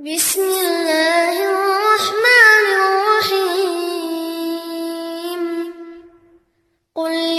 بسم الله الرحمن الرحيم. قل